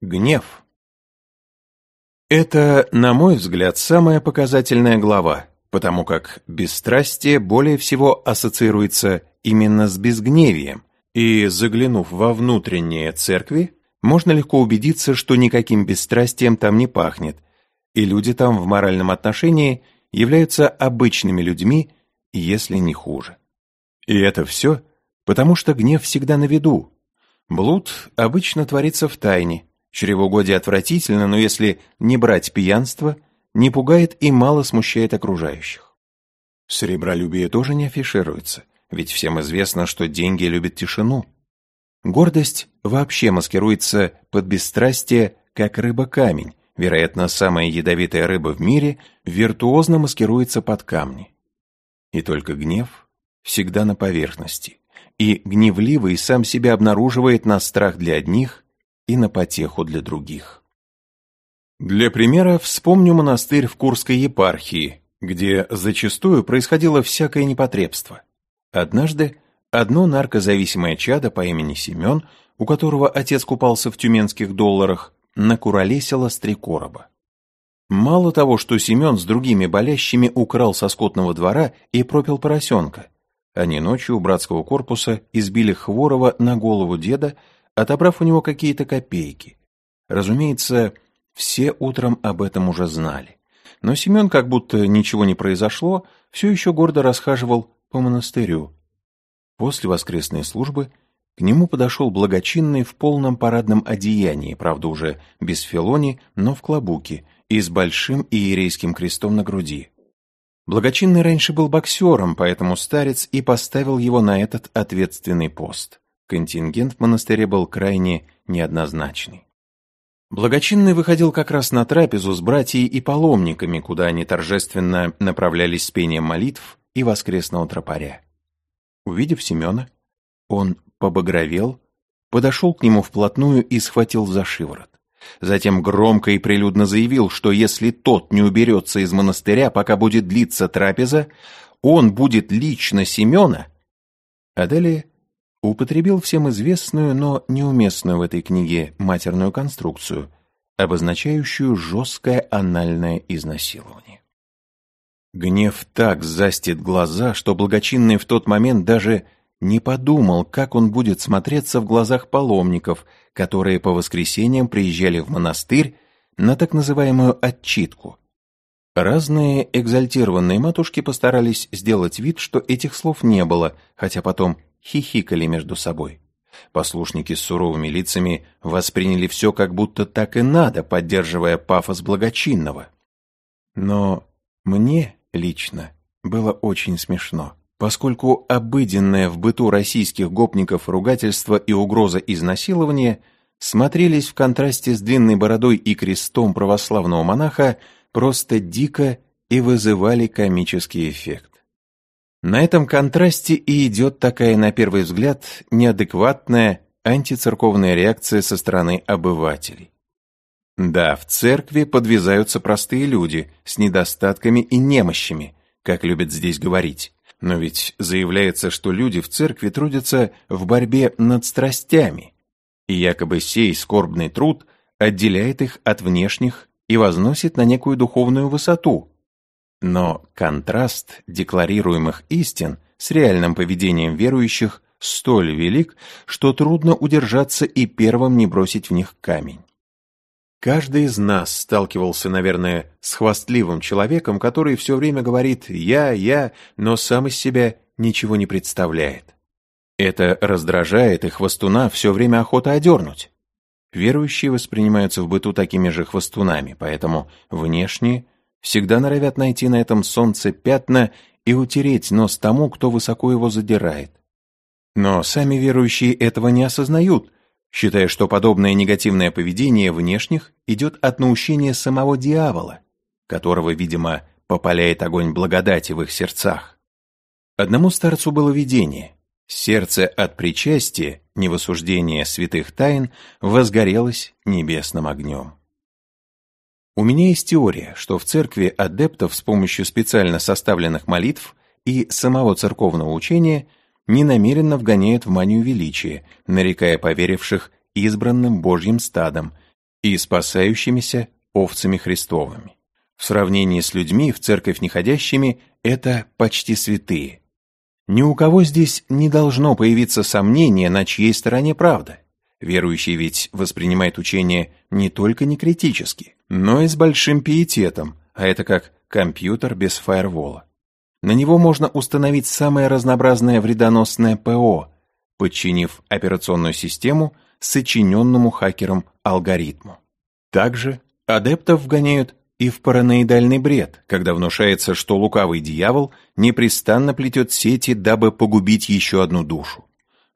Гнев. Это, на мой взгляд, самая показательная глава, потому как бесстрастие более всего ассоциируется именно с безгневием, и, заглянув во внутренние церкви, можно легко убедиться, что никаким бесстрастием там не пахнет, и люди там в моральном отношении являются обычными людьми, если не хуже. И это все потому, что гнев всегда на виду. Блуд обычно творится в тайне, Чревоугодие отвратительно, но если не брать пьянство, не пугает и мало смущает окружающих. Сребролюбие тоже не афишируется, ведь всем известно, что деньги любят тишину. Гордость вообще маскируется под бесстрастие, как рыба-камень. Вероятно, самая ядовитая рыба в мире виртуозно маскируется под камни. И только гнев всегда на поверхности. И гневливый сам себя обнаруживает на страх для одних и на потеху для других. Для примера вспомню монастырь в Курской епархии, где зачастую происходило всякое непотребство. Однажды одно наркозависимое чадо по имени Семен, у которого отец купался в тюменских долларах, накуролесило с три короба. Мало того, что Семен с другими болящими украл со скотного двора и пропил поросенка, они ночью у братского корпуса избили Хворова на голову деда, отобрав у него какие-то копейки. Разумеется, все утром об этом уже знали. Но Семен, как будто ничего не произошло, все еще гордо расхаживал по монастырю. После воскресной службы к нему подошел благочинный в полном парадном одеянии, правда уже без филони, но в клобуке, и с большим иерейским крестом на груди. Благочинный раньше был боксером, поэтому старец и поставил его на этот ответственный пост. Контингент в монастыре был крайне неоднозначный. Благочинный выходил как раз на трапезу с братьями и паломниками, куда они торжественно направлялись с пением молитв и воскресного тропаря. Увидев Семена, он побагровел, подошел к нему вплотную и схватил за шиворот. Затем громко и прилюдно заявил, что если тот не уберется из монастыря, пока будет длиться трапеза, он будет лично Семена, а далее употребил всем известную, но неуместную в этой книге матерную конструкцию, обозначающую жесткое анальное изнасилование. Гнев так застит глаза, что благочинный в тот момент даже не подумал, как он будет смотреться в глазах паломников, которые по воскресеньям приезжали в монастырь на так называемую «отчитку». Разные экзальтированные матушки постарались сделать вид, что этих слов не было, хотя потом хихикали между собой. Послушники с суровыми лицами восприняли все как будто так и надо, поддерживая пафос благочинного. Но мне лично было очень смешно, поскольку обыденное в быту российских гопников ругательство и угроза изнасилования смотрелись в контрасте с длинной бородой и крестом православного монаха просто дико и вызывали комический эффект. На этом контрасте и идет такая, на первый взгляд, неадекватная антицерковная реакция со стороны обывателей. Да, в церкви подвязаются простые люди с недостатками и немощами, как любят здесь говорить. Но ведь заявляется, что люди в церкви трудятся в борьбе над страстями, и якобы сей скорбный труд отделяет их от внешних и возносит на некую духовную высоту, но контраст декларируемых истин с реальным поведением верующих столь велик, что трудно удержаться и первым не бросить в них камень. Каждый из нас сталкивался, наверное, с хвастливым человеком, который все время говорит «я, я», но сам из себя ничего не представляет. Это раздражает, и хвостуна все время охота одернуть. Верующие воспринимаются в быту такими же хвостунами, поэтому внешне всегда норовят найти на этом солнце пятна и утереть нос тому, кто высоко его задирает. Но сами верующие этого не осознают, считая, что подобное негативное поведение внешних идет от наущения самого дьявола, которого, видимо, попаляет огонь благодати в их сердцах. Одному старцу было видение. Сердце от причастия, не в осуждение святых тайн, возгорелось небесным огнем. У меня есть теория, что в церкви адептов с помощью специально составленных молитв и самого церковного учения ненамеренно вгоняют в манию величия, нарекая поверивших избранным Божьим стадом, и спасающимися овцами Христовыми. В сравнении с людьми, в церковь неходящими, это почти святые. Ни у кого здесь не должно появиться сомнение, на чьей стороне правда. Верующий ведь воспринимает учение не только не критически, но и с большим пиететом, а это как компьютер без фаервола. На него можно установить самое разнообразное вредоносное ПО, подчинив операционную систему сочиненному хакером алгоритму. Также адептов вгоняют и в параноидальный бред, когда внушается, что лукавый дьявол непрестанно плетет сети, дабы погубить еще одну душу.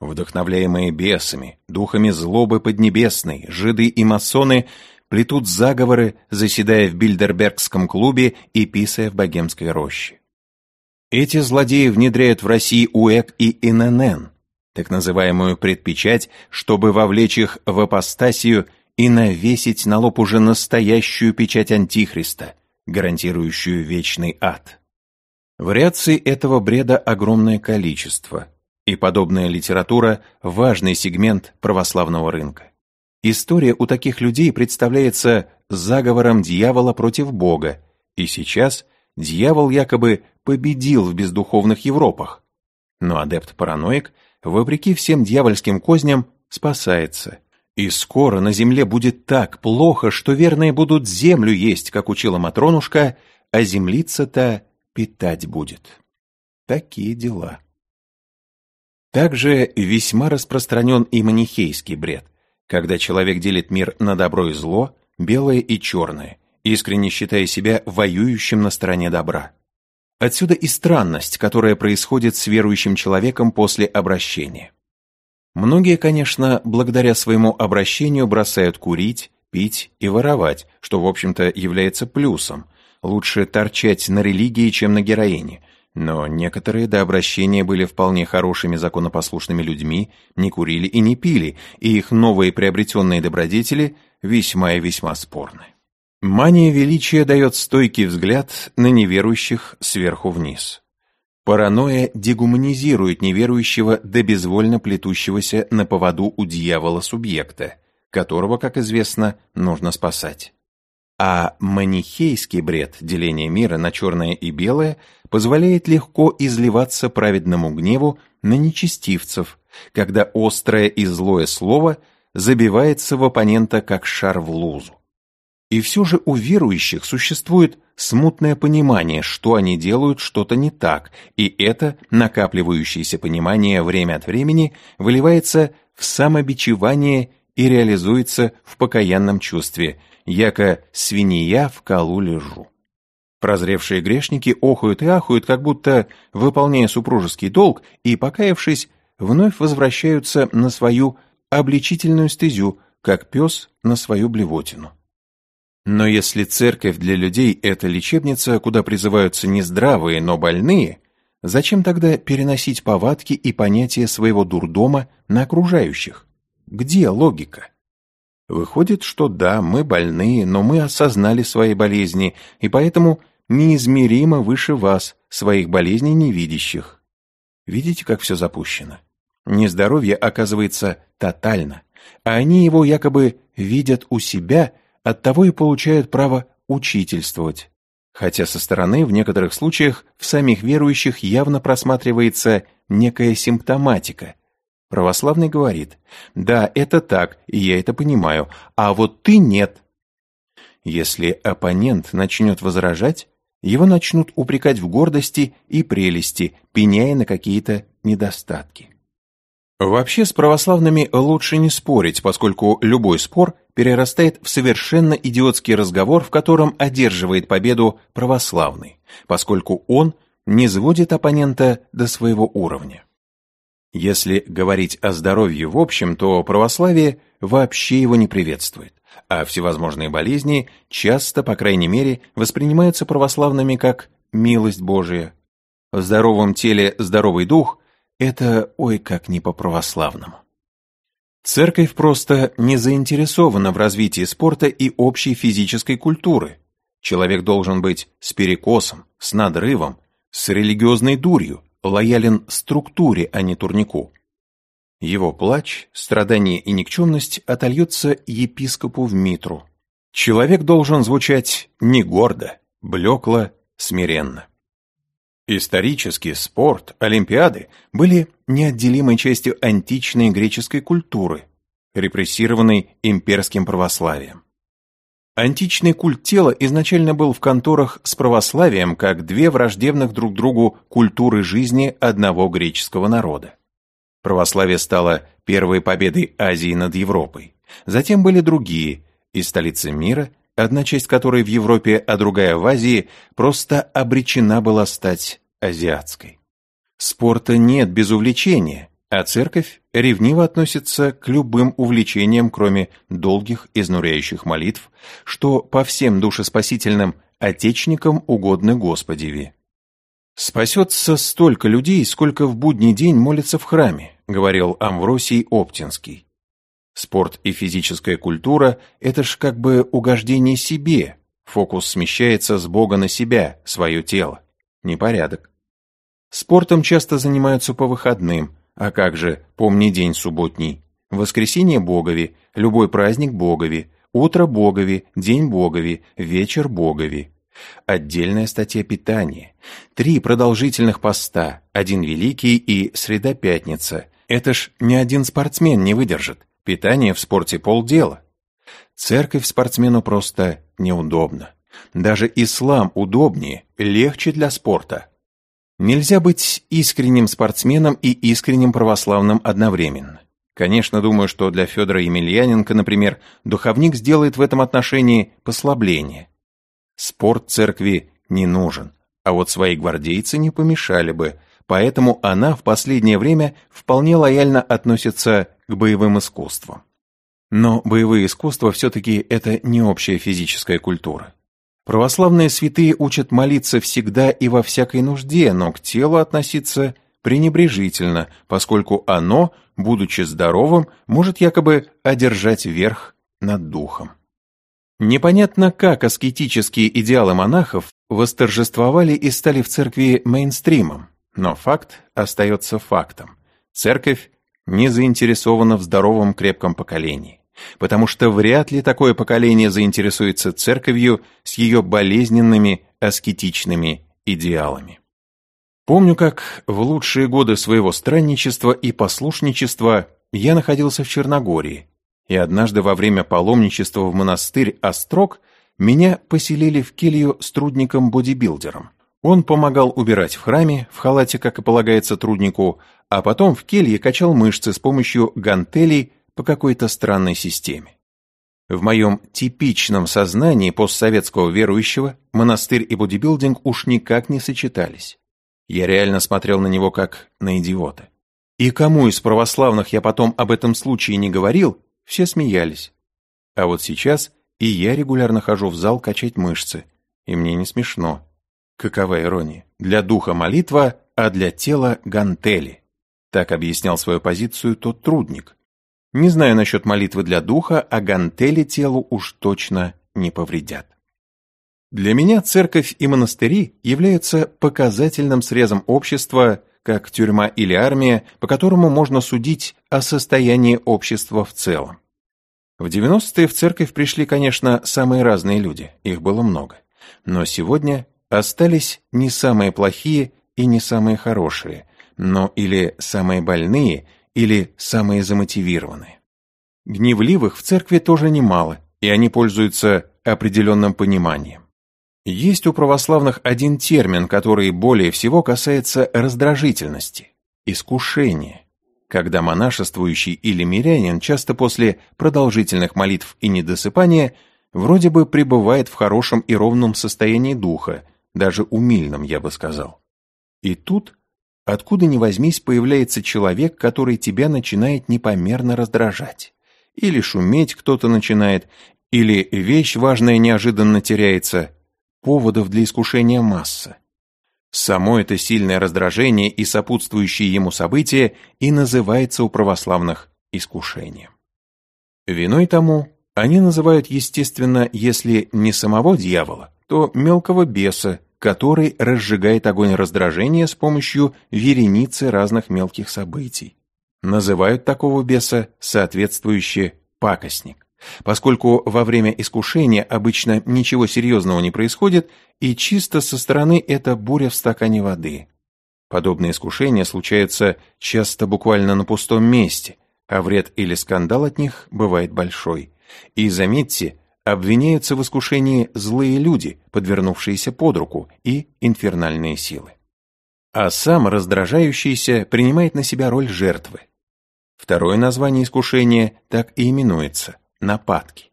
Вдохновляемые бесами, духами злобы поднебесной, жиды и масоны плетут заговоры, заседая в Бильдербергском клубе и писая в богемской роще. Эти злодеи внедряют в России УЭК и ИНН, так называемую предпечать, чтобы вовлечь их в апостасию и навесить на лоб уже настоящую печать Антихриста, гарантирующую вечный ад. Вариаций этого бреда огромное количество, и подобная литература – важный сегмент православного рынка. История у таких людей представляется заговором дьявола против Бога, и сейчас дьявол якобы победил в бездуховных Европах. Но адепт-параноик, вопреки всем дьявольским козням, спасается. И скоро на земле будет так плохо, что верные будут землю есть, как учила Матронушка, а землица-то питать будет. Такие дела. Также весьма распространен и манихейский бред, когда человек делит мир на добро и зло, белое и черное, искренне считая себя воюющим на стороне добра. Отсюда и странность, которая происходит с верующим человеком после обращения. Многие, конечно, благодаря своему обращению бросают курить, пить и воровать, что, в общем-то, является плюсом. Лучше торчать на религии, чем на героине – но некоторые до обращения были вполне хорошими законопослушными людьми, не курили и не пили, и их новые приобретенные добродетели весьма и весьма спорны. Мания величия дает стойкий взгляд на неверующих сверху вниз. Паранойя дегуманизирует неверующего до безвольно плетущегося на поводу у дьявола субъекта, которого, как известно, нужно спасать. А манихейский бред деления мира на черное и белое позволяет легко изливаться праведному гневу на нечестивцев, когда острое и злое слово забивается в оппонента как шар в лузу. И все же у верующих существует смутное понимание, что они делают что-то не так, и это накапливающееся понимание время от времени выливается в самобичевание и реализуется в покаянном чувстве – яко свинья в колу лежу. Прозревшие грешники охают и ахают, как будто, выполняя супружеский долг и, покаявшись, вновь возвращаются на свою обличительную стезю, как пес на свою блевотину. Но если церковь для людей – это лечебница, куда призываются не здравые, но больные, зачем тогда переносить повадки и понятия своего дурдома на окружающих? Где логика? Выходит, что да, мы больные, но мы осознали свои болезни, и поэтому неизмеримо выше вас, своих болезней невидящих. Видите, как все запущено? Нездоровье оказывается тотально, а они его якобы видят у себя, оттого и получают право учительствовать. Хотя со стороны в некоторых случаях в самих верующих явно просматривается некая симптоматика, Православный говорит, да, это так, и я это понимаю, а вот ты нет. Если оппонент начнет возражать, его начнут упрекать в гордости и прелести, пеняя на какие-то недостатки. Вообще с православными лучше не спорить, поскольку любой спор перерастает в совершенно идиотский разговор, в котором одерживает победу православный, поскольку он не сводит оппонента до своего уровня. Если говорить о здоровье в общем, то православие вообще его не приветствует, а всевозможные болезни часто, по крайней мере, воспринимаются православными как милость Божия. В здоровом теле здоровый дух – это ой как не по-православному. Церковь просто не заинтересована в развитии спорта и общей физической культуры. Человек должен быть с перекосом, с надрывом, с религиозной дурью, лоялен структуре, а не турнику. Его плач, страдание и никчемность отольются епископу в митру. Человек должен звучать не гордо, блекло, смиренно. Исторически спорт, олимпиады были неотделимой частью античной греческой культуры, репрессированной имперским православием. Античный культ тела изначально был в конторах с православием как две враждебных друг другу культуры жизни одного греческого народа. Православие стало первой победой Азии над Европой. Затем были другие, и столицы мира, одна часть которой в Европе, а другая в Азии, просто обречена была стать азиатской. Спорта нет без увлечения, а церковь ревниво относится к любым увлечениям, кроме долгих изнуряющих молитв, что по всем душеспасительным отечникам угодны Господеви. «Спасется столько людей, сколько в будний день молятся в храме», говорил Амвросий Оптинский. Спорт и физическая культура – это ж как бы угождение себе, фокус смещается с Бога на себя, свое тело. Непорядок. Спортом часто занимаются по выходным, а как же помни день субботний, воскресенье Богови, любой праздник Богови, утро Богови, день Богови, вечер Богови. Отдельная статья питания. Три продолжительных поста, один великий и среда пятница. Это ж ни один спортсмен не выдержит. Питание в спорте полдела. Церковь спортсмену просто неудобно. Даже ислам удобнее, легче для спорта. Нельзя быть искренним спортсменом и искренним православным одновременно. Конечно, думаю, что для Федора Емельяненко, например, духовник сделает в этом отношении послабление. Спорт церкви не нужен, а вот свои гвардейцы не помешали бы, поэтому она в последнее время вполне лояльно относится к боевым искусствам. Но боевые искусства все-таки это не общая физическая культура. Православные святые учат молиться всегда и во всякой нужде, но к телу относиться пренебрежительно, поскольку оно, будучи здоровым, может якобы одержать верх над духом. Непонятно, как аскетические идеалы монахов восторжествовали и стали в церкви мейнстримом, но факт остается фактом. Церковь не заинтересована в здоровом крепком поколении потому что вряд ли такое поколение заинтересуется церковью с ее болезненными аскетичными идеалами. Помню, как в лучшие годы своего странничества и послушничества я находился в Черногории, и однажды во время паломничества в монастырь Острог меня поселили в келью с трудником-бодибилдером. Он помогал убирать в храме, в халате, как и полагается труднику, а потом в келье качал мышцы с помощью гантелей по какой-то странной системе. В моем типичном сознании постсоветского верующего монастырь и бодибилдинг уж никак не сочетались. Я реально смотрел на него как на идиота. И кому из православных я потом об этом случае не говорил, все смеялись. А вот сейчас и я регулярно хожу в зал качать мышцы, и мне не смешно. Какова ирония? Для духа молитва, а для тела гантели. Так объяснял свою позицию тот трудник, не знаю насчет молитвы для духа, а гантели телу уж точно не повредят. Для меня церковь и монастыри являются показательным срезом общества, как тюрьма или армия, по которому можно судить о состоянии общества в целом. В 90-е в церковь пришли, конечно, самые разные люди, их было много. Но сегодня остались не самые плохие и не самые хорошие, но или самые больные – или самые замотивированные. Гневливых в церкви тоже немало, и они пользуются определенным пониманием. Есть у православных один термин, который более всего касается раздражительности – искушение, когда монашествующий или мирянин часто после продолжительных молитв и недосыпания вроде бы пребывает в хорошем и ровном состоянии духа, даже умильном, я бы сказал. И тут Откуда ни возьмись, появляется человек, который тебя начинает непомерно раздражать. Или шуметь кто-то начинает, или вещь важная неожиданно теряется. Поводов для искушения масса. Само это сильное раздражение и сопутствующие ему события и называется у православных искушением. Виной тому они называют, естественно, если не самого дьявола, то мелкого беса, который разжигает огонь раздражения с помощью вереницы разных мелких событий. называют такого беса соответствующе пакостник, поскольку во время искушения обычно ничего серьезного не происходит, и чисто со стороны это буря в стакане воды. Подобные искушения случаются часто буквально на пустом месте, а вред или скандал от них бывает большой. И заметьте, обвиняются в искушении злые люди, подвернувшиеся под руку, и инфернальные силы. А сам раздражающийся принимает на себя роль жертвы. Второе название искушения так и именуется – нападки.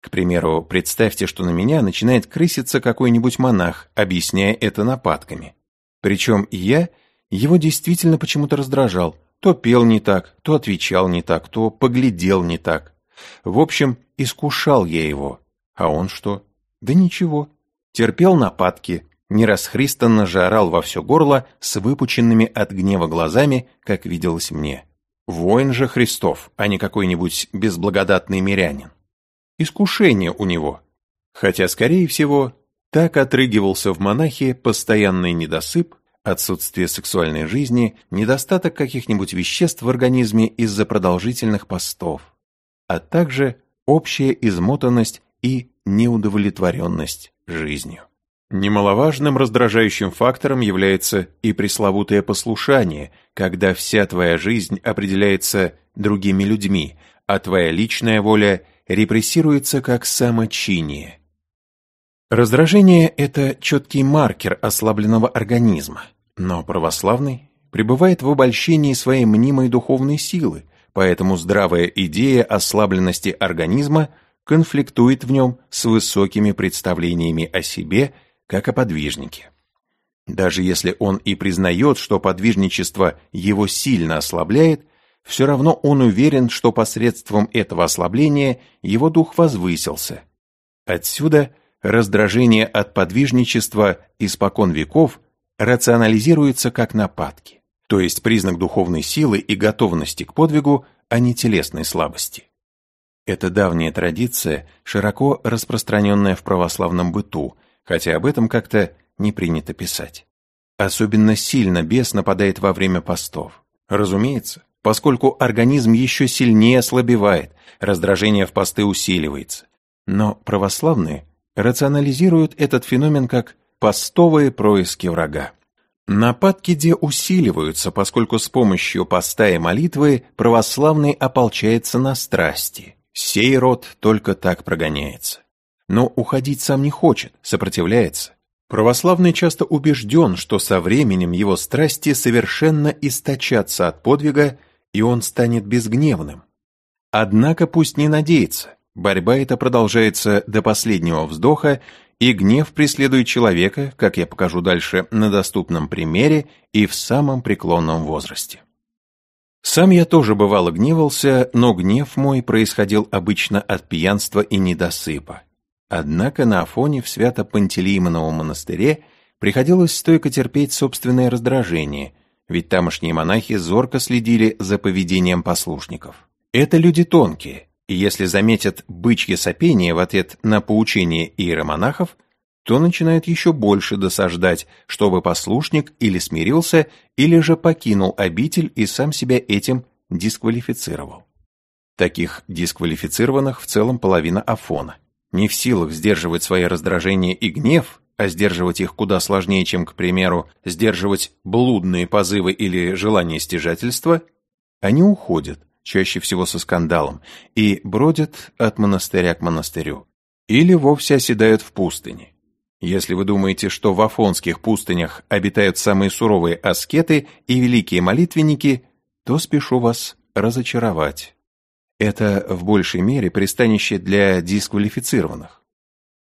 К примеру, представьте, что на меня начинает крыситься какой-нибудь монах, объясняя это нападками. Причем я его действительно почему-то раздражал. То пел не так, то отвечал не так, то поглядел не так. В общем, искушал я его. А он что? Да ничего. Терпел нападки, нерасхристанно же орал во все горло с выпученными от гнева глазами, как виделось мне. Воин же Христов, а не какой-нибудь безблагодатный мирянин. Искушение у него. Хотя, скорее всего, так отрыгивался в монахе постоянный недосып, отсутствие сексуальной жизни, недостаток каких-нибудь веществ в организме из-за продолжительных постов, а также общая измотанность и неудовлетворенность жизнью. Немаловажным раздражающим фактором является и пресловутое послушание, когда вся твоя жизнь определяется другими людьми, а твоя личная воля репрессируется как самочиние. Раздражение – это четкий маркер ослабленного организма, но православный пребывает в обольщении своей мнимой духовной силы, поэтому здравая идея ослабленности организма конфликтует в нем с высокими представлениями о себе как о подвижнике. Даже если он и признает, что подвижничество его сильно ослабляет, все равно он уверен, что посредством этого ослабления его дух возвысился. Отсюда раздражение от подвижничества испокон веков рационализируется как нападки, то есть признак духовной силы и готовности к подвигу, а не телесной слабости. Это давняя традиция, широко распространенная в православном быту, хотя об этом как-то не принято писать. Особенно сильно бес нападает во время постов. Разумеется, поскольку организм еще сильнее ослабевает, раздражение в посты усиливается. Но православные рационализируют этот феномен как постовые происки врага. Нападки де усиливаются, поскольку с помощью поста и молитвы православный ополчается на страсти. Сей род только так прогоняется но уходить сам не хочет, сопротивляется. Православный часто убежден, что со временем его страсти совершенно источатся от подвига, и он станет безгневным. Однако пусть не надеется, борьба эта продолжается до последнего вздоха, и гнев преследует человека, как я покажу дальше на доступном примере и в самом преклонном возрасте. Сам я тоже бывало гневался, но гнев мой происходил обычно от пьянства и недосыпа. Однако на Афоне в Свято-Пантелеймоновом монастыре приходилось стойко терпеть собственное раздражение, ведь тамошние монахи зорко следили за поведением послушников. Это люди тонкие, и если заметят бычье сопение в ответ на поучение иеромонахов, то начинают еще больше досаждать, чтобы послушник или смирился, или же покинул обитель и сам себя этим дисквалифицировал. Таких дисквалифицированных в целом половина Афона не в силах сдерживать свои раздражения и гнев, а сдерживать их куда сложнее, чем, к примеру, сдерживать блудные позывы или желание стяжательства, они уходят, чаще всего со скандалом, и бродят от монастыря к монастырю. Или вовсе оседают в пустыне. Если вы думаете, что в афонских пустынях обитают самые суровые аскеты и великие молитвенники, то спешу вас разочаровать. Это в большей мере пристанище для дисквалифицированных.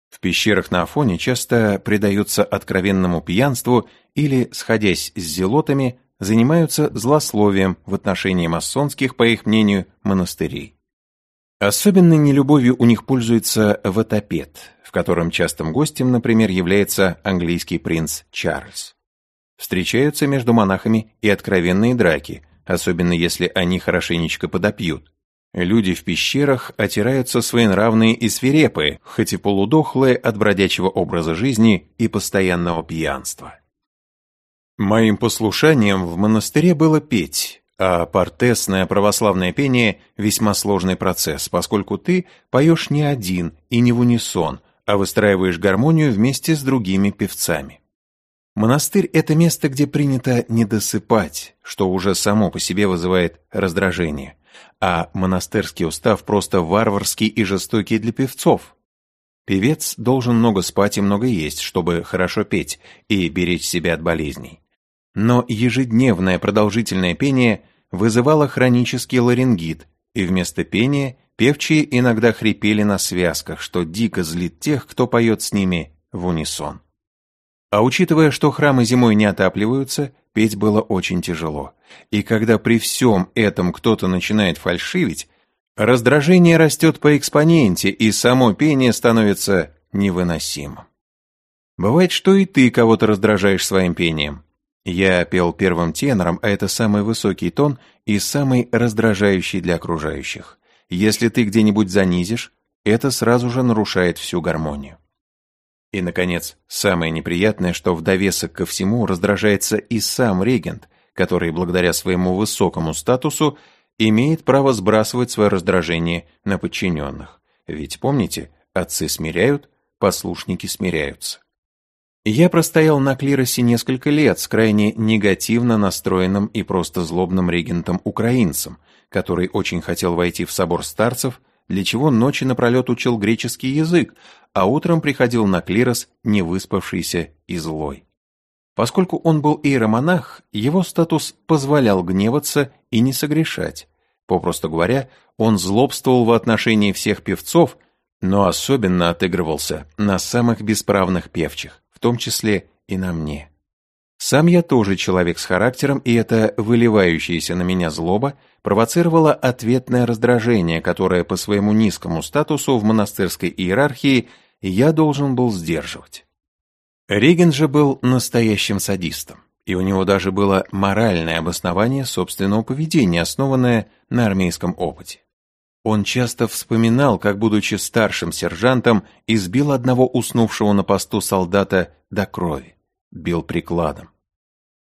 В пещерах на Афоне часто предаются откровенному пьянству или, сходясь с зелотами, занимаются злословием в отношении масонских, по их мнению, монастырей. Особенной нелюбовью у них пользуется ватопед, в котором частым гостем, например, является английский принц Чарльз. Встречаются между монахами и откровенные драки, особенно если они хорошенечко подопьют. Люди в пещерах отираются своенравные и свирепые, хоть и полудохлые от бродячего образа жизни и постоянного пьянства. Моим послушанием в монастыре было петь, А портесное православное пение – весьма сложный процесс, поскольку ты поешь не один и не в унисон, а выстраиваешь гармонию вместе с другими певцами. Монастырь – это место, где принято не досыпать, что уже само по себе вызывает раздражение, а монастырский устав просто варварский и жестокий для певцов. Певец должен много спать и много есть, чтобы хорошо петь и беречь себя от болезней. Но ежедневное продолжительное пение вызывало хронический ларингит, и вместо пения певчие иногда хрипели на связках, что дико злит тех, кто поет с ними в унисон. А учитывая, что храмы зимой не отапливаются, петь было очень тяжело. И когда при всем этом кто-то начинает фальшивить, раздражение растет по экспоненте, и само пение становится невыносимым. Бывает, что и ты кого-то раздражаешь своим пением. Я пел первым тенором, а это самый высокий тон и самый раздражающий для окружающих. Если ты где-нибудь занизишь, это сразу же нарушает всю гармонию. И, наконец, самое неприятное, что в довесок ко всему раздражается и сам регент, который, благодаря своему высокому статусу, имеет право сбрасывать свое раздражение на подчиненных. Ведь, помните, отцы смиряют, послушники смиряются. Я простоял на клиросе несколько лет с крайне негативно настроенным и просто злобным регентом-украинцем, который очень хотел войти в собор старцев, для чего ночи напролет учил греческий язык, а утром приходил на клирос невыспавшийся и злой. Поскольку он был иеромонах, его статус позволял гневаться и не согрешать. Попросту говоря, он злобствовал в отношении всех певцов, но особенно отыгрывался на самых бесправных певчих, в том числе и на мне. Сам я тоже человек с характером, и эта выливающаяся на меня злоба провоцировала ответное раздражение, которое по своему низкому статусу в монастырской иерархии – я должен был сдерживать. Реген же был настоящим садистом, и у него даже было моральное обоснование собственного поведения, основанное на армейском опыте. Он часто вспоминал, как, будучи старшим сержантом, избил одного уснувшего на посту солдата до крови, бил прикладом.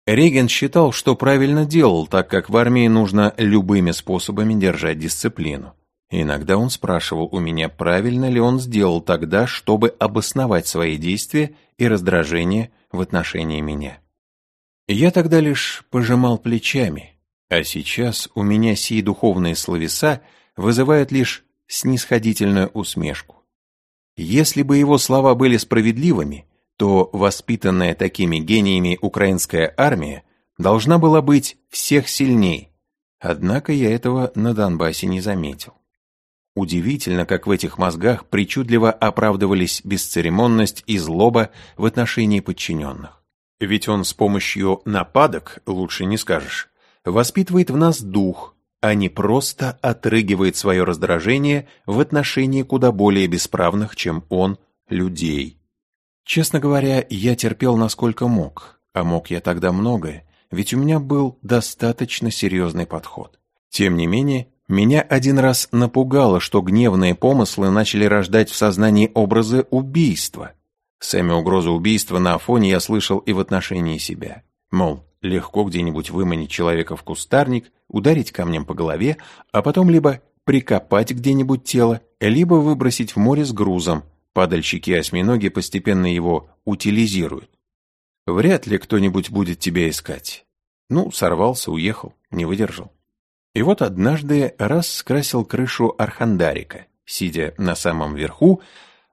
Реген считал, что правильно делал, так как в армии нужно любыми способами держать дисциплину. Иногда он спрашивал у меня, правильно ли он сделал тогда, чтобы обосновать свои действия и раздражение в отношении меня. Я тогда лишь пожимал плечами, а сейчас у меня сии духовные словеса вызывают лишь снисходительную усмешку. Если бы его слова были справедливыми, то воспитанная такими гениями украинская армия должна была быть всех сильней, однако я этого на Донбассе не заметил. Удивительно, как в этих мозгах причудливо оправдывались бесцеремонность и злоба в отношении подчиненных. Ведь он с помощью нападок, лучше не скажешь, воспитывает в нас дух, а не просто отрыгивает свое раздражение в отношении куда более бесправных, чем он, людей. Честно говоря, я терпел насколько мог, а мог я тогда многое, ведь у меня был достаточно серьезный подход. Тем не менее, меня один раз напугало, что гневные помыслы начали рождать в сознании образы убийства. Сами угрозы убийства на Афоне я слышал и в отношении себя. Мол, легко где-нибудь выманить человека в кустарник, ударить камнем по голове, а потом либо прикопать где-нибудь тело, либо выбросить в море с грузом. Падальщики-осьминоги постепенно его утилизируют. Вряд ли кто-нибудь будет тебя искать. Ну, сорвался, уехал, не выдержал. И вот однажды раз скрасил крышу архандарика, сидя на самом верху,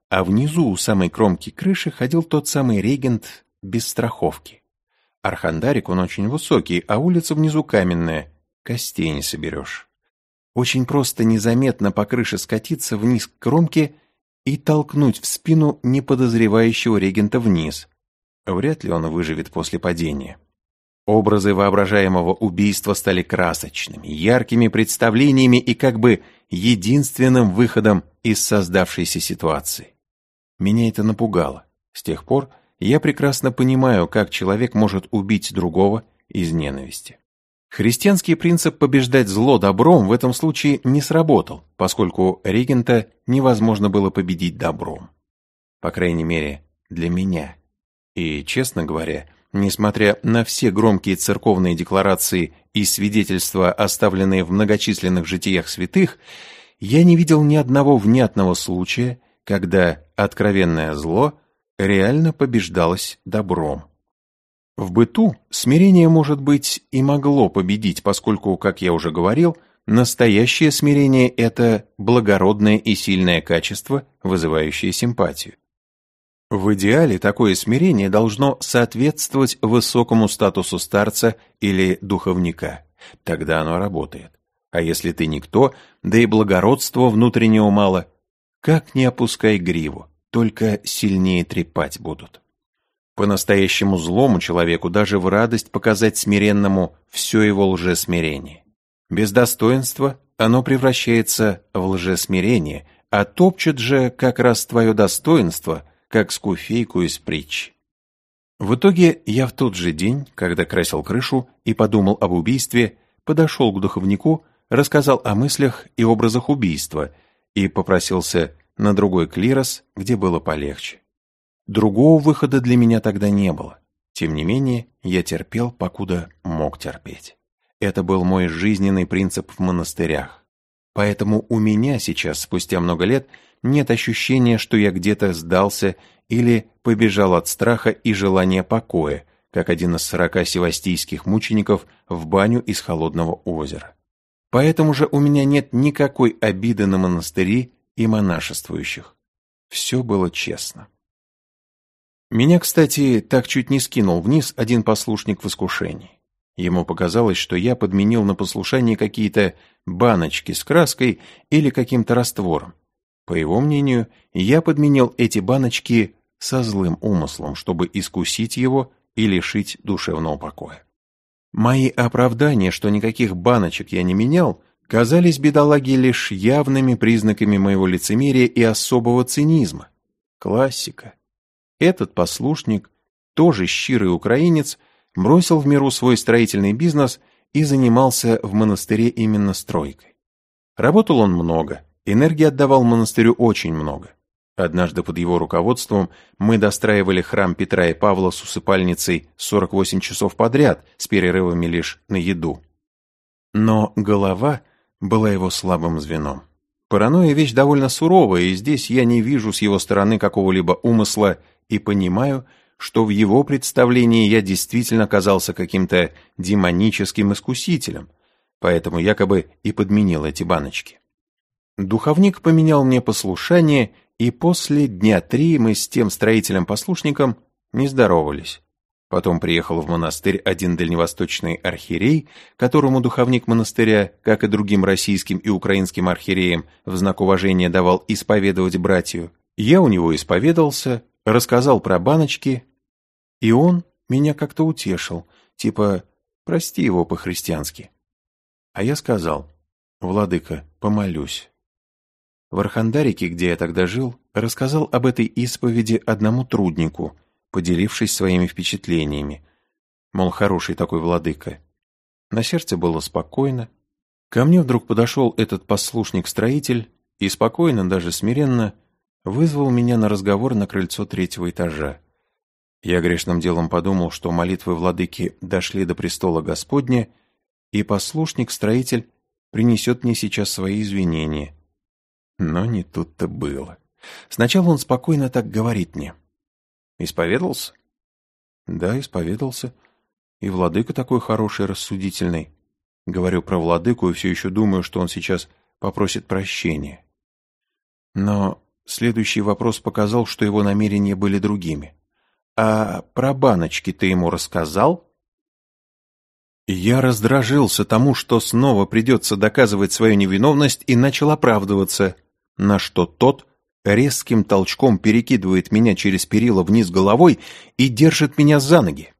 а внизу у самой кромки крыши ходил тот самый регент без страховки. Архандарик, он очень высокий, а улица внизу каменная, костей не соберешь. Очень просто незаметно по крыше скатиться вниз к кромке и толкнуть в спину неподозревающего регента вниз. Вряд ли он выживет после падения. Образы воображаемого убийства стали красочными, яркими представлениями и как бы единственным выходом из создавшейся ситуации. Меня это напугало. С тех пор я прекрасно понимаю, как человек может убить другого из ненависти. Христианский принцип побеждать зло добром в этом случае не сработал, поскольку регента невозможно было победить добром. По крайней мере, для меня. И, честно говоря, Несмотря на все громкие церковные декларации и свидетельства, оставленные в многочисленных житиях святых, я не видел ни одного внятного случая, когда откровенное зло реально побеждалось добром. В быту смирение, может быть, и могло победить, поскольку, как я уже говорил, настоящее смирение – это благородное и сильное качество, вызывающее симпатию. В идеале такое смирение должно соответствовать высокому статусу старца или духовника. Тогда оно работает. А если ты никто, да и благородства внутреннего мало, как не опускай гриву, только сильнее трепать будут. По-настоящему злому человеку даже в радость показать смиренному все его лжесмирение. Без достоинства оно превращается в лжесмирение, а топчет же как раз твое достоинство, как скуфейку из притч. В итоге я в тот же день, когда красил крышу и подумал об убийстве, подошел к духовнику, рассказал о мыслях и образах убийства и попросился на другой клирос, где было полегче. Другого выхода для меня тогда не было. Тем не менее, я терпел, покуда мог терпеть. Это был мой жизненный принцип в монастырях. Поэтому у меня сейчас, спустя много лет, нет ощущения, что я где-то сдался или побежал от страха и желания покоя, как один из сорока севастийских мучеников в баню из холодного озера. Поэтому же у меня нет никакой обиды на монастыри и монашествующих. Все было честно. Меня, кстати, так чуть не скинул вниз один послушник в искушении. Ему показалось, что я подменил на послушание какие-то баночки с краской или каким-то раствором. По его мнению, я подменил эти баночки со злым умыслом, чтобы искусить его и лишить душевного покоя. Мои оправдания, что никаких баночек я не менял, казались бедолаге лишь явными признаками моего лицемерия и особого цинизма. Классика. Этот послушник, тоже щирый украинец, бросил в миру свой строительный бизнес и занимался в монастыре именно стройкой. Работал он много, энергии отдавал монастырю очень много. Однажды под его руководством мы достраивали храм Петра и Павла с усыпальницей 48 часов подряд, с перерывами лишь на еду. Но голова была его слабым звеном. Паранойя вещь довольно суровая, и здесь я не вижу с его стороны какого-либо умысла и понимаю, что в его представлении я действительно оказался каким-то демоническим искусителем, поэтому якобы и подменил эти баночки. Духовник поменял мне послушание, и после дня три мы с тем строителем-послушником не здоровались. Потом приехал в монастырь один дальневосточный архиерей, которому духовник монастыря, как и другим российским и украинским архиереям, в знак уважения давал исповедовать братью. Я у него исповедался, рассказал про баночки, и он меня как-то утешил, типа «прости его по-христиански». А я сказал «Владыка, помолюсь». В Архандарике, где я тогда жил, рассказал об этой исповеди одному труднику, поделившись своими впечатлениями. Мол, хороший такой владыка. На сердце было спокойно. Ко мне вдруг подошел этот послушник-строитель и спокойно, даже смиренно, вызвал меня на разговор на крыльцо третьего этажа. Я грешным делом подумал, что молитвы владыки дошли до престола Господня, и послушник-строитель принесет мне сейчас свои извинения. Но не тут-то было. Сначала он спокойно так говорит мне. «Исповедался?» «Да, исповедался. И владыка такой хороший, рассудительный. Говорю про владыку и все еще думаю, что он сейчас попросит прощения. Но Следующий вопрос показал, что его намерения были другими. «А про баночки ты ему рассказал?» Я раздражился тому, что снова придется доказывать свою невиновность, и начал оправдываться, на что тот резким толчком перекидывает меня через перила вниз головой и держит меня за ноги.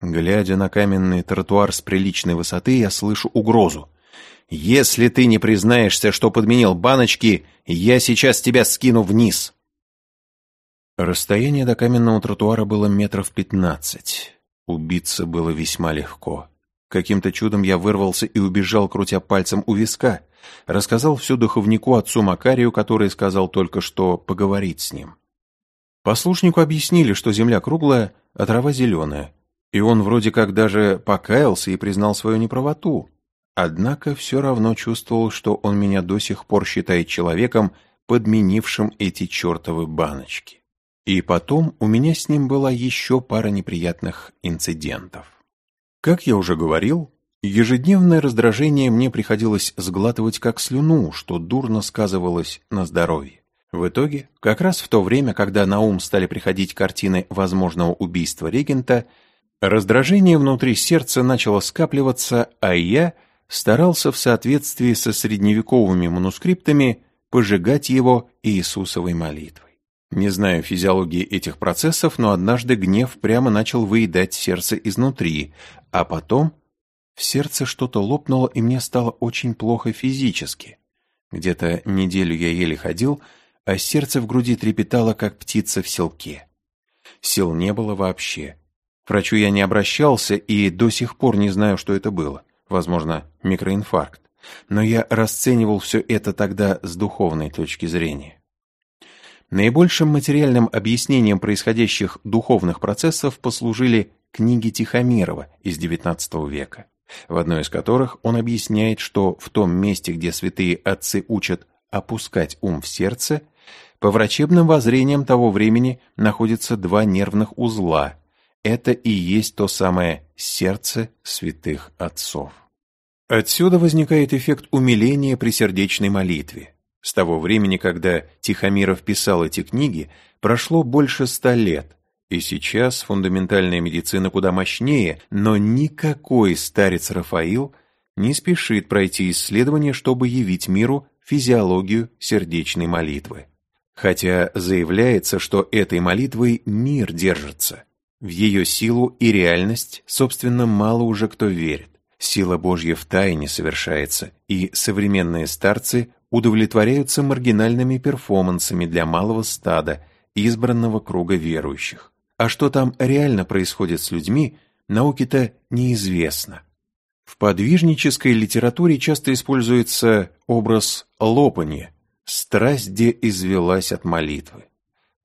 Глядя на каменный тротуар с приличной высоты, я слышу угрозу. Если ты не признаешься, что подменил баночки, я сейчас тебя скину вниз. Расстояние до каменного тротуара было метров пятнадцать. Убиться было весьма легко. Каким-то чудом я вырвался и убежал, крутя пальцем у виска. Рассказал все духовнику отцу Макарию, который сказал только что поговорить с ним. Послушнику объяснили, что земля круглая, а трава зеленая. и он вроде как даже покаялся и признал свою неправоту. Однако все равно чувствовал, что он меня до сих пор считает человеком, подменившим эти чертовы баночки. И потом у меня с ним была еще пара неприятных инцидентов. Как я уже говорил, ежедневное раздражение мне приходилось сглатывать как слюну, что дурно сказывалось на здоровье. В итоге, как раз в то время, когда на ум стали приходить картины возможного убийства регента, раздражение внутри сердца начало скапливаться, а я старался в соответствии со средневековыми манускриптами пожигать его Иисусовой молитвой. Не знаю физиологии этих процессов, но однажды гнев прямо начал выедать сердце изнутри, а потом в сердце что-то лопнуло, и мне стало очень плохо физически. Где-то неделю я еле ходил, а сердце в груди трепетало, как птица в селке. Сил не было вообще. К врачу я не обращался и до сих пор не знаю, что это было. Возможно, микроинфаркт. Но я расценивал все это тогда с духовной точки зрения. Наибольшим материальным объяснением происходящих духовных процессов послужили книги Тихомирова из XIX века, в одной из которых он объясняет, что в том месте, где святые отцы учат опускать ум в сердце, по врачебным воззрениям того времени находятся два нервных узла. Это и есть то самое сердце святых отцов. Отсюда возникает эффект умиления при сердечной молитве. С того времени, когда Тихомиров писал эти книги, прошло больше ста лет, и сейчас фундаментальная медицина куда мощнее, но никакой старец Рафаил не спешит пройти исследование, чтобы явить миру физиологию сердечной молитвы. Хотя заявляется, что этой молитвой мир держится. В ее силу и реальность, собственно, мало уже кто верит. Сила Божья в тайне совершается, и современные старцы удовлетворяются маргинальными перформансами для малого стада, избранного круга верующих. А что там реально происходит с людьми, науке-то неизвестно. В подвижнической литературе часто используется образ лопания, страсть, где извелась от молитвы.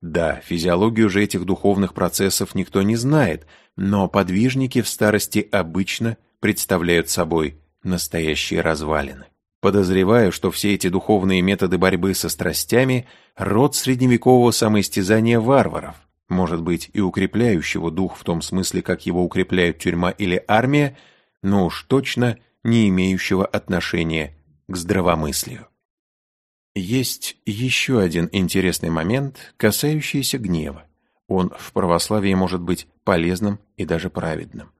Да, физиологию же этих духовных процессов никто не знает, но подвижники в старости обычно представляют собой настоящие развалины. Подозреваю, что все эти духовные методы борьбы со страстями – род средневекового самоистязания варваров, может быть и укрепляющего дух в том смысле, как его укрепляют тюрьма или армия, но уж точно не имеющего отношения к здравомыслию. Есть еще один интересный момент, касающийся гнева. Он в православии может быть полезным и даже праведным.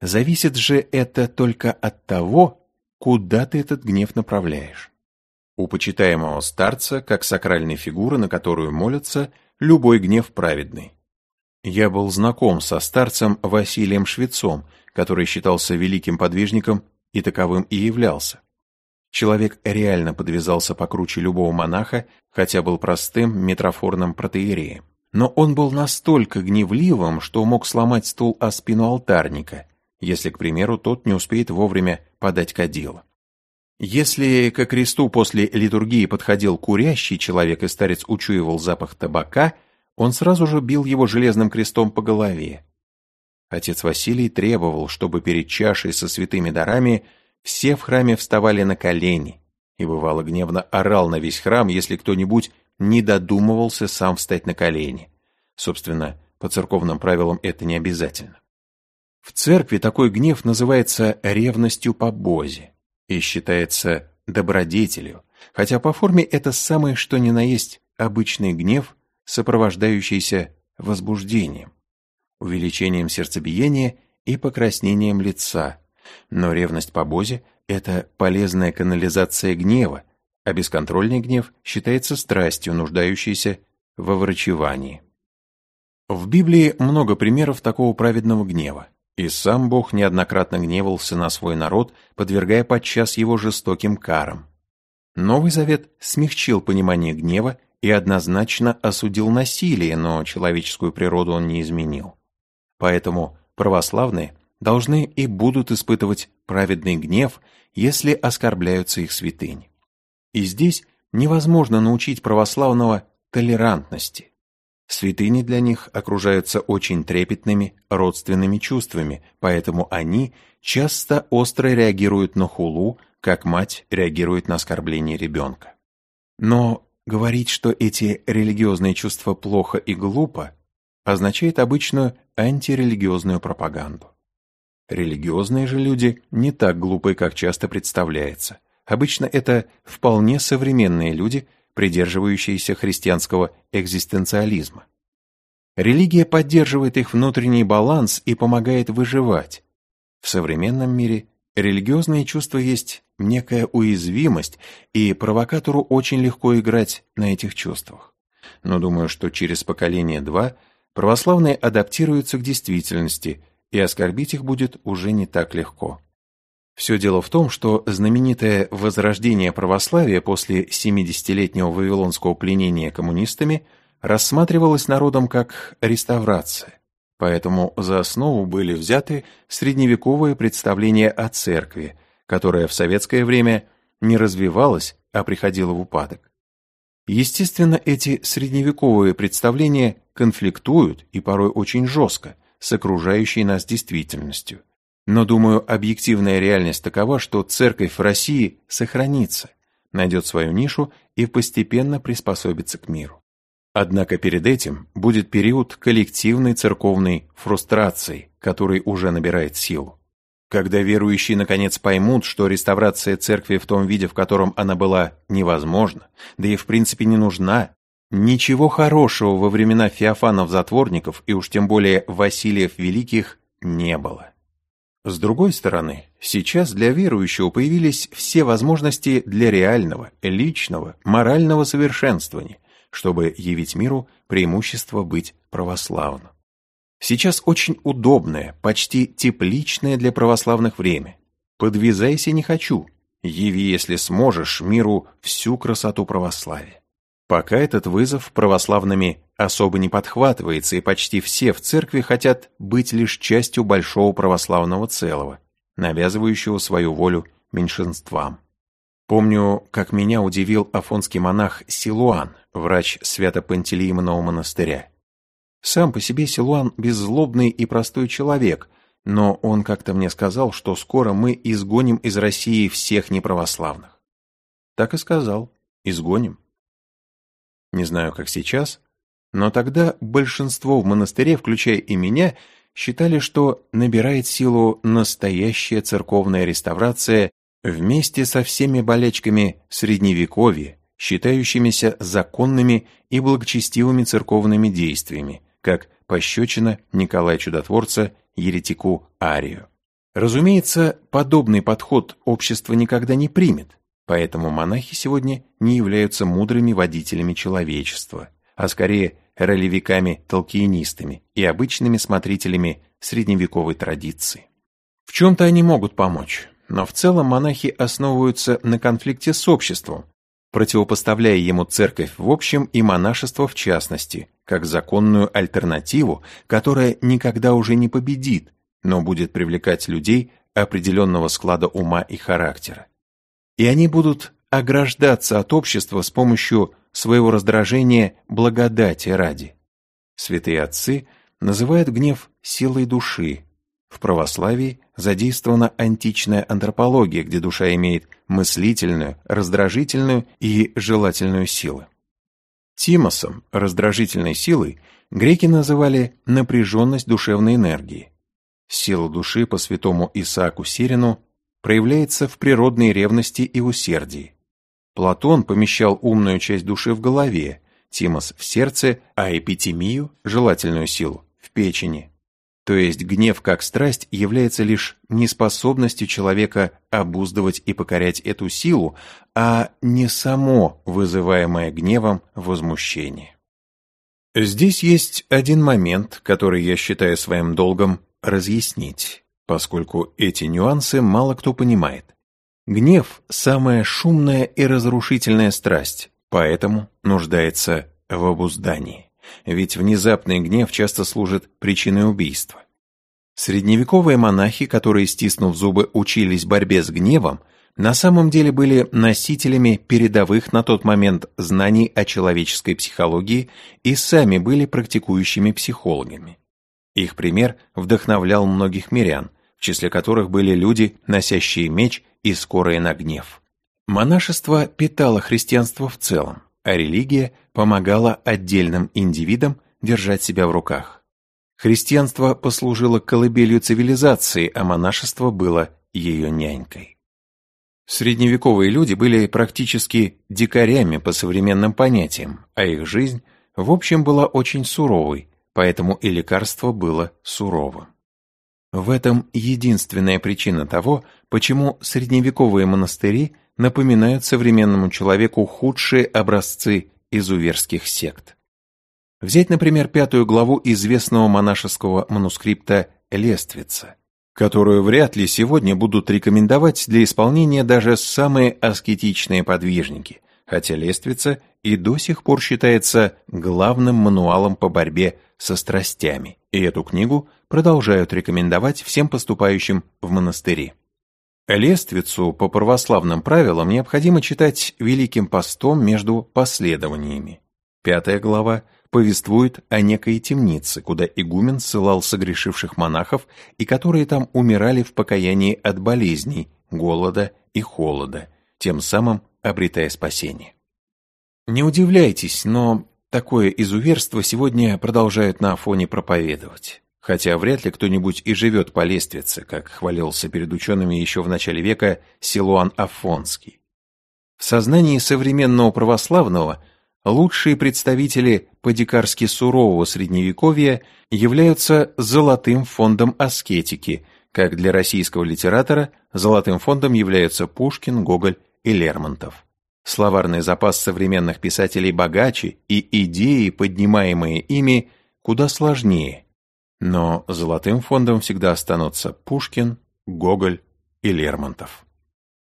Зависит же это только от того, куда ты этот гнев направляешь. У почитаемого старца, как сакральной фигуры, на которую молятся, любой гнев праведный. Я был знаком со старцем Василием Швецом, который считался великим подвижником и таковым и являлся. Человек реально подвязался покруче любого монаха, хотя был простым метрофорным протеереем. Но он был настолько гневливым, что мог сломать стул о спину алтарника, если, к примеру, тот не успеет вовремя подать кадило. Если ко кресту после литургии подходил курящий человек и старец учуивал запах табака, он сразу же бил его железным крестом по голове. Отец Василий требовал, чтобы перед чашей со святыми дарами все в храме вставали на колени, и бывало гневно орал на весь храм, если кто-нибудь не додумывался сам встать на колени. Собственно, по церковным правилам это не обязательно. В церкви такой гнев называется ревностью по бозе и считается добродетелью, хотя по форме это самое что ни на есть обычный гнев, сопровождающийся возбуждением, увеличением сердцебиения и покраснением лица. Но ревность по бозе – это полезная канализация гнева, а бесконтрольный гнев считается страстью, нуждающейся во врачевании. В Библии много примеров такого праведного гнева. И сам Бог неоднократно гневался на свой народ, подвергая подчас его жестоким карам. Новый Завет смягчил понимание гнева и однозначно осудил насилие, но человеческую природу он не изменил. Поэтому православные должны и будут испытывать праведный гнев, если оскорбляются их святыни. И здесь невозможно научить православного толерантности. Святыни для них окружаются очень трепетными родственными чувствами, поэтому они часто остро реагируют на хулу, как мать реагирует на оскорбление ребенка. Но говорить, что эти религиозные чувства плохо и глупо, означает обычную антирелигиозную пропаганду. Религиозные же люди не так глупы, как часто представляется. Обычно это вполне современные люди – придерживающиеся христианского экзистенциализма. Религия поддерживает их внутренний баланс и помогает выживать. В современном мире религиозные чувства есть некая уязвимость, и провокатору очень легко играть на этих чувствах. Но думаю, что через поколение два православные адаптируются к действительности, и оскорбить их будет уже не так легко. Все дело в том, что знаменитое возрождение православия после 70-летнего вавилонского пленения коммунистами рассматривалось народом как реставрация. Поэтому за основу были взяты средневековые представления о церкви, которая в советское время не развивалась, а приходила в упадок. Естественно, эти средневековые представления конфликтуют и порой очень жестко с окружающей нас действительностью. Но, думаю, объективная реальность такова, что церковь в России сохранится, найдет свою нишу и постепенно приспособится к миру. Однако перед этим будет период коллективной церковной фрустрации, который уже набирает силу. Когда верующие наконец поймут, что реставрация церкви в том виде, в котором она была, невозможна, да и в принципе не нужна, ничего хорошего во времена Феофанов-затворников и уж тем более Василиев Великих не было. С другой стороны, сейчас для верующего появились все возможности для реального, личного, морального совершенствования, чтобы явить миру преимущество быть православным. Сейчас очень удобное, почти тепличное для православных время. Подвязайся не хочу, яви, если сможешь, миру всю красоту православия. Пока этот вызов православными особо не подхватывается, и почти все в церкви хотят быть лишь частью большого православного целого, навязывающего свою волю меньшинствам. Помню, как меня удивил афонский монах Силуан, врач Свято-Пантелеимонова монастыря. Сам по себе Силуан беззлобный и простой человек, но он как-то мне сказал, что скоро мы изгоним из России всех неправославных. Так и сказал, изгоним. Не знаю, как сейчас, но тогда большинство в монастыре, включая и меня, считали, что набирает силу настоящая церковная реставрация вместе со всеми болячками Средневековья, считающимися законными и благочестивыми церковными действиями, как пощечина Николая Чудотворца еретику Арию. Разумеется, подобный подход общество никогда не примет, Поэтому монахи сегодня не являются мудрыми водителями человечества, а скорее ролевиками-толкиенистами и обычными смотрителями средневековой традиции. В чем-то они могут помочь, но в целом монахи основываются на конфликте с обществом, противопоставляя ему церковь в общем и монашество в частности, как законную альтернативу, которая никогда уже не победит, но будет привлекать людей определенного склада ума и характера и они будут ограждаться от общества с помощью своего раздражения благодати ради. Святые отцы называют гнев силой души. В православии задействована античная антропология, где душа имеет мыслительную, раздражительную и желательную силы. Тимосом, раздражительной силой, греки называли напряженность душевной энергии. Сила души по святому Исааку Сирину проявляется в природной ревности и усердии. Платон помещал умную часть души в голове, Тимос в сердце, а эпитемию, желательную силу, в печени. То есть гнев как страсть является лишь неспособностью человека обуздывать и покорять эту силу, а не само вызываемое гневом возмущение. Здесь есть один момент, который я считаю своим долгом разъяснить поскольку эти нюансы мало кто понимает. Гнев – самая шумная и разрушительная страсть, поэтому нуждается в обуздании. Ведь внезапный гнев часто служит причиной убийства. Средневековые монахи, которые, стиснув зубы, учились борьбе с гневом, на самом деле были носителями передовых на тот момент знаний о человеческой психологии и сами были практикующими психологами. Их пример вдохновлял многих мирян, в числе которых были люди, носящие меч и скорые на гнев. Монашество питало христианство в целом, а религия помогала отдельным индивидам держать себя в руках. Христианство послужило колыбелью цивилизации, а монашество было ее нянькой. Средневековые люди были практически дикарями по современным понятиям, а их жизнь в общем была очень суровой, поэтому и лекарство было суровым. В этом единственная причина того, почему средневековые монастыри напоминают современному человеку худшие образцы изуверских сект. Взять, например, пятую главу известного монашеского манускрипта «Лествица», которую вряд ли сегодня будут рекомендовать для исполнения даже самые аскетичные подвижники, хотя «Лествица» и до сих пор считается главным мануалом по борьбе со страстями, и эту книгу продолжают рекомендовать всем поступающим в монастыри. Лествицу по православным правилам необходимо читать великим постом между последованиями. Пятая глава повествует о некой темнице, куда игумен ссылал согрешивших монахов и которые там умирали в покаянии от болезней, голода и холода, тем самым обретая спасение. Не удивляйтесь, но такое изуверство сегодня продолжают на Афоне проповедовать. Хотя вряд ли кто-нибудь и живет по лествице, как хвалился перед учеными еще в начале века Силуан Афонский. В сознании современного православного лучшие представители по-дикарски сурового средневековья являются золотым фондом аскетики, как для российского литератора золотым фондом являются Пушкин, Гоголь и Лермонтов. Словарный запас современных писателей богаче, и идеи, поднимаемые ими, куда сложнее. Но золотым фондом всегда останутся Пушкин, Гоголь и Лермонтов.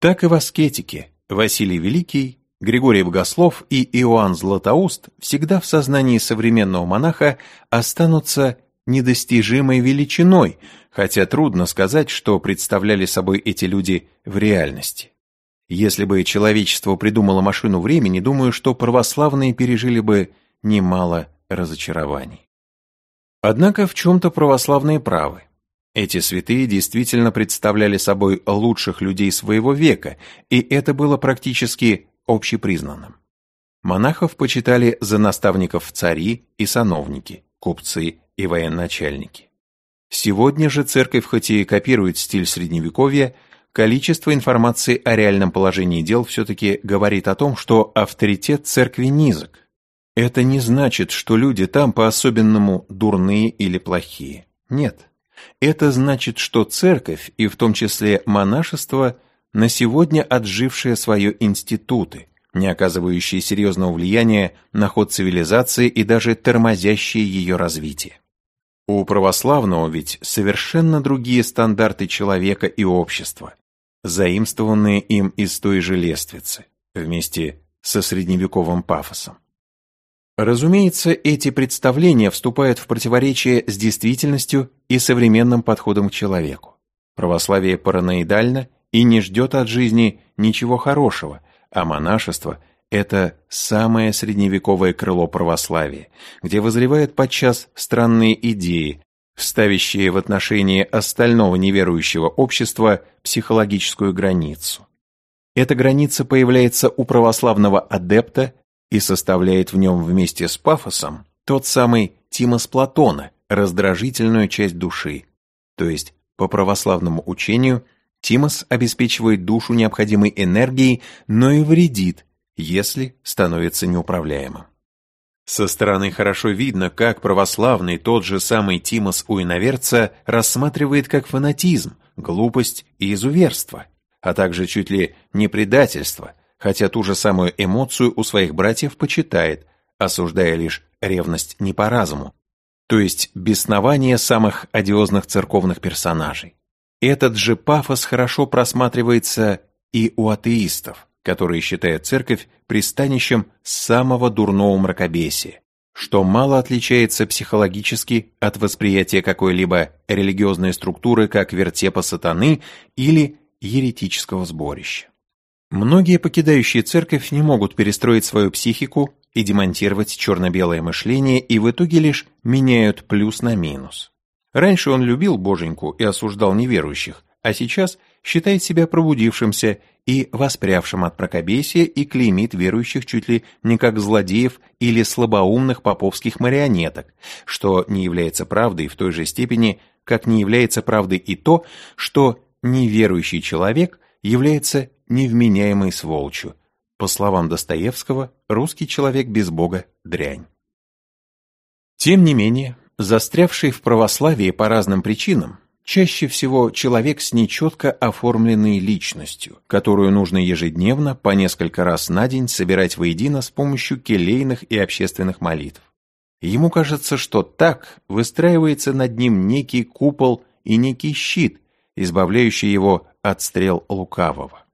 Так и в аскетике Василий Великий, Григорий Богослов и Иоанн Златоуст всегда в сознании современного монаха останутся недостижимой величиной, хотя трудно сказать, что представляли собой эти люди в реальности. Если бы человечество придумало машину времени, думаю, что православные пережили бы немало разочарований. Однако в чем-то православные правы. Эти святые действительно представляли собой лучших людей своего века, и это было практически общепризнанным. Монахов почитали за наставников цари и сановники, купцы и военачальники. Сегодня же церковь хоть и копирует стиль Средневековья, Количество информации о реальном положении дел все-таки говорит о том, что авторитет церкви низок. Это не значит, что люди там по-особенному дурные или плохие. Нет. Это значит, что церковь, и в том числе монашество, на сегодня отжившие свои институты, не оказывающие серьезного влияния на ход цивилизации и даже тормозящие ее развитие. У православного ведь совершенно другие стандарты человека и общества, заимствованные им из той же лествицы, вместе со средневековым пафосом. Разумеется, эти представления вступают в противоречие с действительностью и современным подходом к человеку. Православие параноидально и не ждет от жизни ничего хорошего, а монашество – это самое средневековое крыло православия, где возревают подчас странные идеи, ставящие в отношении остального неверующего общества психологическую границу. Эта граница появляется у православного адепта и составляет в нем вместе с пафосом тот самый Тимос Платона, раздражительную часть души. То есть, по православному учению, Тимос обеспечивает душу необходимой энергией, но и вредит, если становится неуправляемым. Со стороны хорошо видно, как православный тот же самый Тимос у иноверца рассматривает как фанатизм, глупость и изуверство, а также чуть ли не предательство, хотя ту же самую эмоцию у своих братьев почитает, осуждая лишь ревность не по разуму, то есть беснование самых одиозных церковных персонажей. Этот же пафос хорошо просматривается и у атеистов, которые считают церковь пристанищем самого дурного мракобесия, что мало отличается психологически от восприятия какой-либо религиозной структуры как вертепа сатаны или еретического сборища. Многие покидающие церковь не могут перестроить свою психику и демонтировать черно-белое мышление и в итоге лишь меняют плюс на минус. Раньше он любил боженьку и осуждал неверующих, а сейчас считает себя пробудившимся и воспрявшим от прокобесия и клеймит верующих чуть ли не как злодеев или слабоумных поповских марионеток, что не является правдой в той же степени, как не является правдой и то, что неверующий человек является невменяемой сволочью. По словам Достоевского, русский человек без Бога – дрянь. Тем не менее, застрявший в православии по разным причинам, чаще всего человек с нечетко оформленной личностью, которую нужно ежедневно по несколько раз на день собирать воедино с помощью келейных и общественных молитв. Ему кажется, что так выстраивается над ним некий купол и некий щит, избавляющий его от стрел лукавого.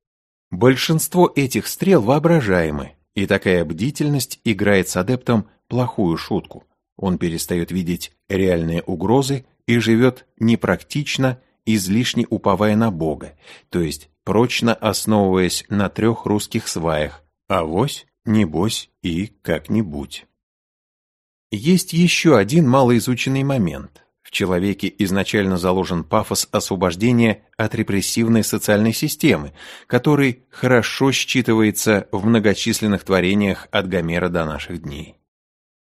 Большинство этих стрел воображаемы, и такая бдительность играет с адептом плохую шутку. Он перестает видеть реальные угрозы и живет непрактично, излишне уповая на Бога, то есть прочно основываясь на трех русских сваях «авось», «небось» и «как-нибудь». Есть еще один малоизученный момент. В человеке изначально заложен пафос освобождения от репрессивной социальной системы, который хорошо считывается в многочисленных творениях от Гомера до наших дней.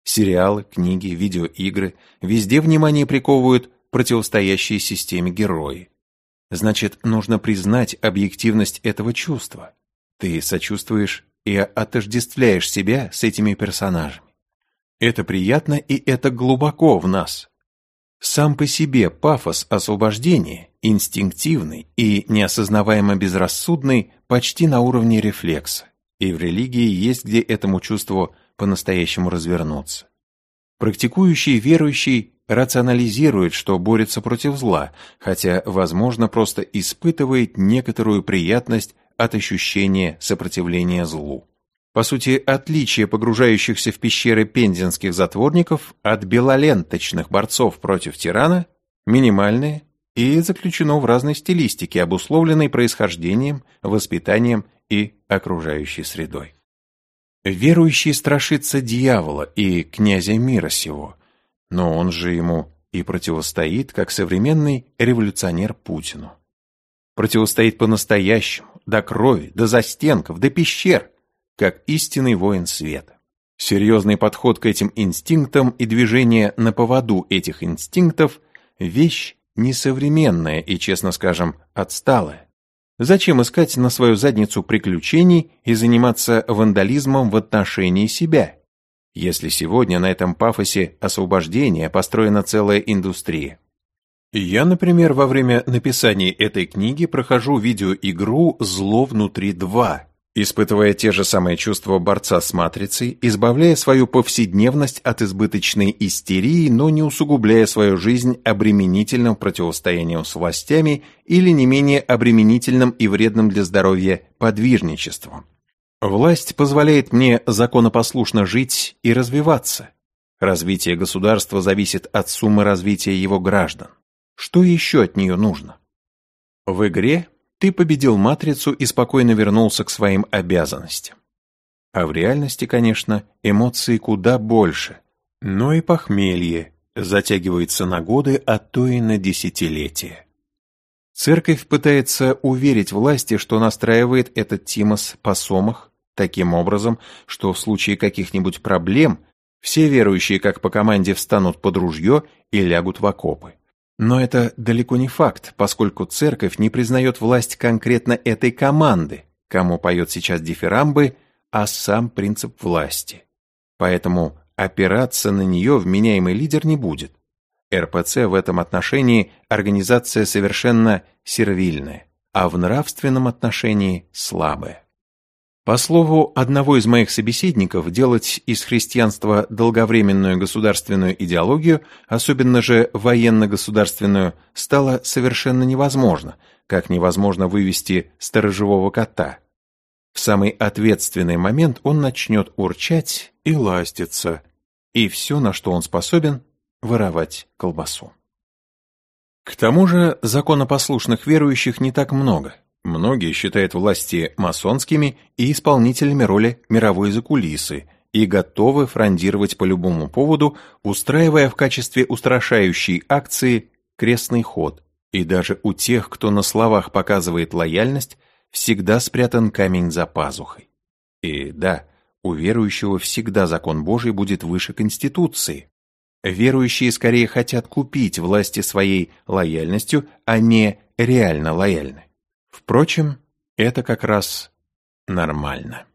Сериалы, книги, видеоигры – везде внимание приковывают противостоящие системе герои. Значит, нужно признать объективность этого чувства. Ты сочувствуешь и отождествляешь себя с этими персонажами. Это приятно и это глубоко в нас. Сам по себе пафос освобождения, инстинктивный и неосознаваемо безрассудный, почти на уровне рефлекса. И в религии есть где этому чувству по-настоящему развернуться. Практикующий верующий рационализирует, что борется против зла, хотя, возможно, просто испытывает некоторую приятность от ощущения сопротивления злу. По сути, отличие погружающихся в пещеры пензенских затворников от белоленточных борцов против тирана минимальное и заключено в разной стилистике, обусловленной происхождением, воспитанием и окружающей средой. Верующий страшится дьявола и князя мира сего, но он же ему и противостоит, как современный революционер Путину. Противостоит по-настоящему, до крови, до застенков, до пещер, как истинный воин света. Серьезный подход к этим инстинктам и движение на поводу этих инстинктов – вещь несовременная и, честно скажем, отсталая. Зачем искать на свою задницу приключений и заниматься вандализмом в отношении себя, если сегодня на этом пафосе освобождения построена целая индустрия? Я, например, во время написания этой книги прохожу видеоигру «Зло внутри 2», испытывая те же самые чувства борца с матрицей, избавляя свою повседневность от избыточной истерии, но не усугубляя свою жизнь обременительным противостоянием с властями или не менее обременительным и вредным для здоровья подвижничеством. Власть позволяет мне законопослушно жить и развиваться. Развитие государства зависит от суммы развития его граждан. Что еще от нее нужно? В игре ты победил матрицу и спокойно вернулся к своим обязанностям. А в реальности, конечно, эмоции куда больше. Но и похмелье затягивается на годы, а то и на десятилетия. Церковь пытается уверить власти, что настраивает этот Тимос по сомах таким образом, что в случае каких-нибудь проблем все верующие как по команде встанут под ружье и лягут в окопы. Но это далеко не факт, поскольку церковь не признает власть конкретно этой команды, кому поет сейчас дифирамбы, а сам принцип власти. Поэтому опираться на нее вменяемый лидер не будет. РПЦ в этом отношении организация совершенно сервильная, а в нравственном отношении слабая. По слову одного из моих собеседников, делать из христианства долговременную государственную идеологию, особенно же военно-государственную, стало совершенно невозможно, как невозможно вывести сторожевого кота. В самый ответственный момент он начнет урчать и ластиться, и все, на что он способен, воровать колбасу. К тому же законопослушных верующих не так много – Многие считают власти масонскими и исполнителями роли мировой закулисы и готовы фрондировать по любому поводу, устраивая в качестве устрашающей акции крестный ход. И даже у тех, кто на словах показывает лояльность, всегда спрятан камень за пазухой. И да, у верующего всегда закон Божий будет выше Конституции. Верующие скорее хотят купить власти своей лояльностью, а не реально лояльны. Впрочем, это как раз нормально.